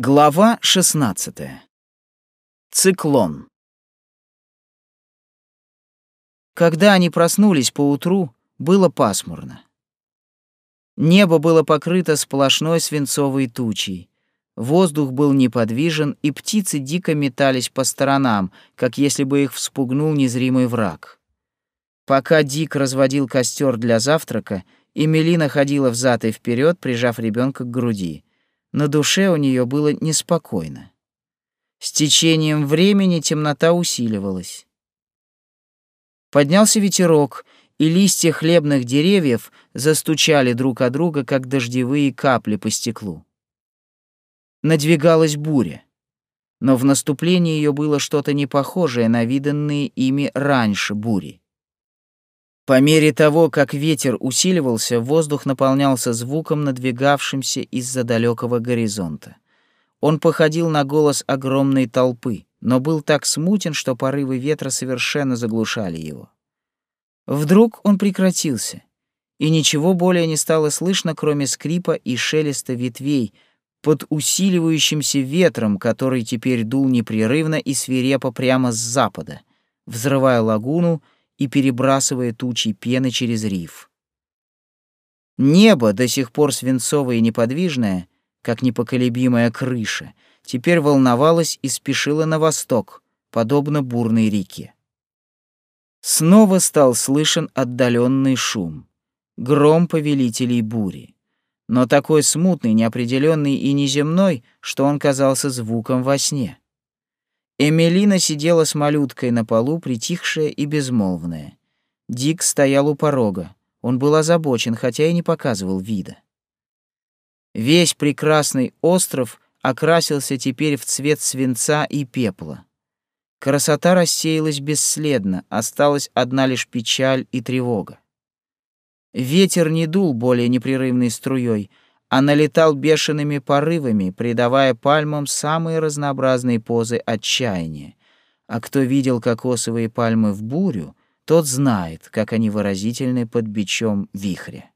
Глава 16. Циклон. Когда они проснулись поутру, было пасмурно. Небо было покрыто сплошной свинцовой тучей. Воздух был неподвижен, и птицы дико метались по сторонам, как если бы их вспугнул незримый враг. Пока Дик разводил костер для завтрака, Эмилина ходила взад и вперед, прижав ребенка к груди — на душе у нее было неспокойно. С течением времени темнота усиливалась. Поднялся ветерок, и листья хлебных деревьев застучали друг о друга, как дождевые капли по стеклу. Надвигалась буря, но в наступлении ее было что-то непохожее на виданные ими раньше бури. По мере того, как ветер усиливался, воздух наполнялся звуком, надвигавшимся из-за далекого горизонта. Он походил на голос огромной толпы, но был так смутен, что порывы ветра совершенно заглушали его. Вдруг он прекратился, и ничего более не стало слышно, кроме скрипа и шелеста ветвей под усиливающимся ветром, который теперь дул непрерывно и свирепо прямо с запада, взрывая лагуну и перебрасывая тучи пены через риф. Небо, до сих пор свинцовое и неподвижное, как непоколебимая крыша, теперь волновалось и спешило на восток, подобно бурной реке. Снова стал слышен отдаленный шум, гром повелителей бури, но такой смутный, неопределенный и неземной, что он казался звуком во сне. Эмилина сидела с малюткой на полу, притихшая и безмолвная. Дик стоял у порога. Он был озабочен, хотя и не показывал вида. Весь прекрасный остров окрасился теперь в цвет свинца и пепла. Красота рассеялась бесследно, осталась одна лишь печаль и тревога. Ветер не дул более непрерывной струей, а налетал бешеными порывами, придавая пальмам самые разнообразные позы отчаяния. А кто видел кокосовые пальмы в бурю, тот знает, как они выразительны под бичом вихря.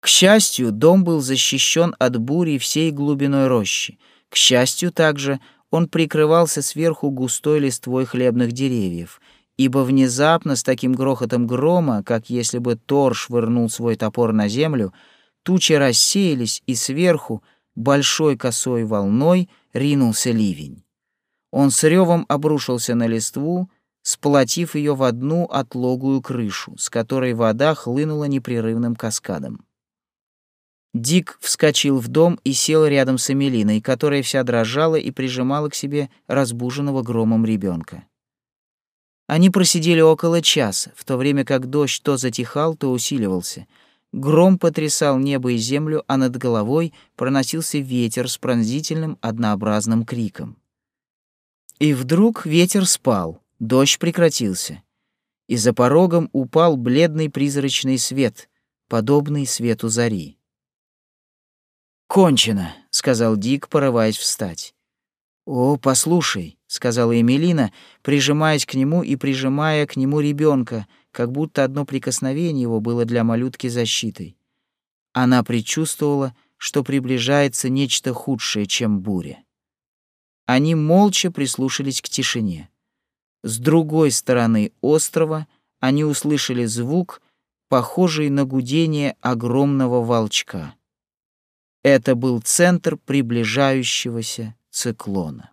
К счастью, дом был защищен от бури всей глубиной рощи. К счастью, также он прикрывался сверху густой листвой хлебных деревьев, ибо внезапно с таким грохотом грома, как если бы Тор швырнул свой топор на землю, Тучи рассеялись, и сверху большой косой волной ринулся ливень. Он с ревом обрушился на листву, сплотив ее в одну отлогую крышу, с которой вода хлынула непрерывным каскадом. Дик вскочил в дом и сел рядом с Эмилиной, которая вся дрожала и прижимала к себе разбуженного громом ребенка. Они просидели около часа, в то время как дождь то затихал, то усиливался — Гром потрясал небо и землю, а над головой проносился ветер с пронзительным однообразным криком. И вдруг ветер спал, дождь прекратился, и за порогом упал бледный призрачный свет, подобный свету зари. «Кончено», — сказал Дик, порываясь встать. «О, послушай», — сказала Эмилина, прижимаясь к нему и прижимая к нему ребенка, как будто одно прикосновение его было для малютки защитой. Она предчувствовала, что приближается нечто худшее, чем буря. Они молча прислушались к тишине. С другой стороны острова они услышали звук, похожий на гудение огромного волчка. Это был центр приближающегося циклона.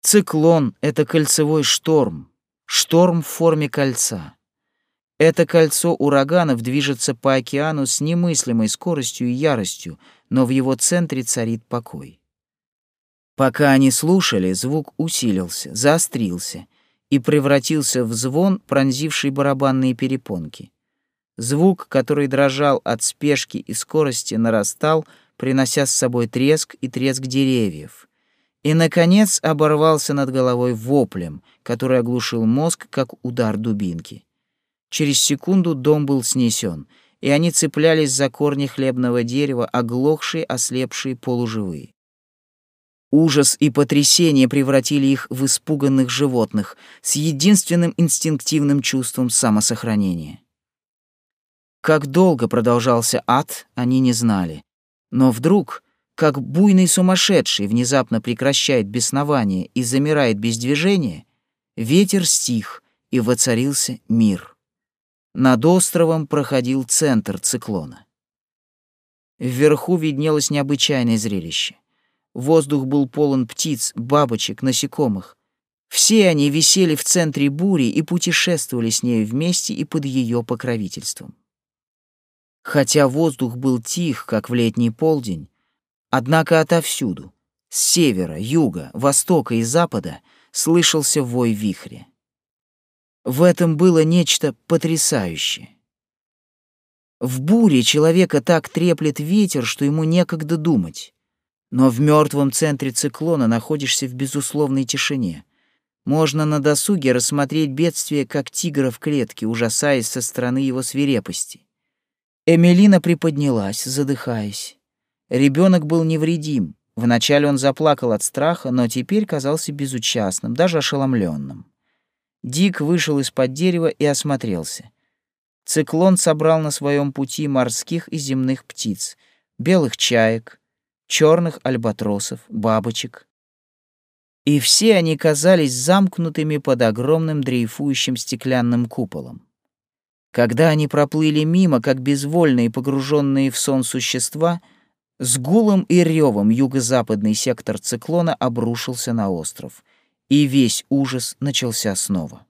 Циклон — это кольцевой шторм, Шторм в форме кольца. Это кольцо ураганов движется по океану с немыслимой скоростью и яростью, но в его центре царит покой. Пока они слушали, звук усилился, заострился и превратился в звон, пронзивший барабанные перепонки. Звук, который дрожал от спешки и скорости, нарастал, принося с собой треск и треск деревьев — и, наконец, оборвался над головой воплем, который оглушил мозг, как удар дубинки. Через секунду дом был снесен, и они цеплялись за корни хлебного дерева, оглохшие, ослепшие, полуживые. Ужас и потрясение превратили их в испуганных животных с единственным инстинктивным чувством самосохранения. Как долго продолжался ад, они не знали, Но вдруг, как буйный сумасшедший внезапно прекращает беснование и замирает без движения, ветер стих, и воцарился мир. Над островом проходил центр циклона. Вверху виднелось необычайное зрелище. Воздух был полон птиц, бабочек, насекомых. Все они висели в центре бури и путешествовали с нею вместе и под ее покровительством. Хотя воздух был тих, как в летний полдень, однако отовсюду, с севера, юга, востока и запада, слышался вой вихря. В этом было нечто потрясающее. В буре человека так треплет ветер, что ему некогда думать. Но в мертвом центре циклона находишься в безусловной тишине. Можно на досуге рассмотреть бедствие, как тигра в клетке, ужасаясь со стороны его свирепости. Эмилина приподнялась, задыхаясь. Ребенок был невредим. Вначале он заплакал от страха, но теперь казался безучастным, даже ошеломленным. Дик вышел из-под дерева и осмотрелся. Циклон собрал на своем пути морских и земных птиц, белых чаек, черных альбатросов, бабочек. И все они казались замкнутыми под огромным дрейфующим стеклянным куполом. Когда они проплыли мимо, как безвольные погруженные в сон существа, с гулом и ревом юго-западный сектор циклона обрушился на остров, и весь ужас начался снова.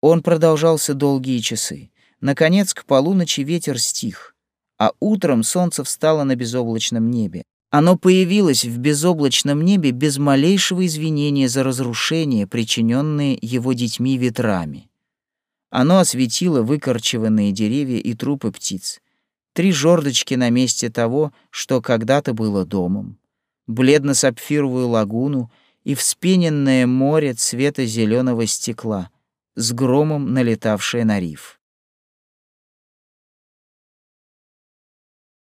Он продолжался долгие часы. Наконец, к полуночи ветер стих, а утром солнце встало на безоблачном небе. Оно появилось в безоблачном небе без малейшего извинения за разрушение, причиненное его детьми ветрами. Оно осветило выкорчеванные деревья и трупы птиц, три жердочки на месте того, что когда-то было домом, бледно-сапфировую лагуну и вспененное море цвета зеленого стекла — с громом налетавшая на риф.